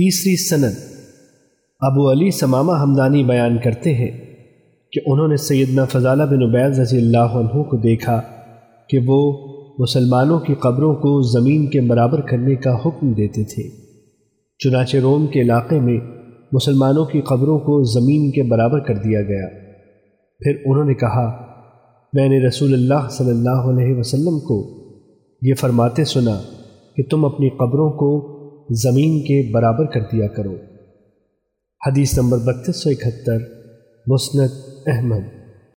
تیسری سند۔ ابو علی سمامہ ہمدانی بیان کرتے ہیں کہ انہوں نے سیدنا فضالہ بن عبید رضی اللہ عنہ کو دیکھا کہ وہ مسلمانوں کی قبروں کو زمین کے برابر کرنے کا حکم دیتے تھے۔ چنانچہ روم کے علاقے میں مسلمانوں کی قبروں کو زمین کے برابر کر دیا گیا۔ پھر انہوں نے کہا، میں نے رسول اللہ صلی اللہ علیہ وسلم کو یہ فرماتے سنا کہ تم اپنی قبروں کو زمین کے برابر کر دیا کرو۔ حدیث نمبر بتیس سو اکہتر مسند احمد۔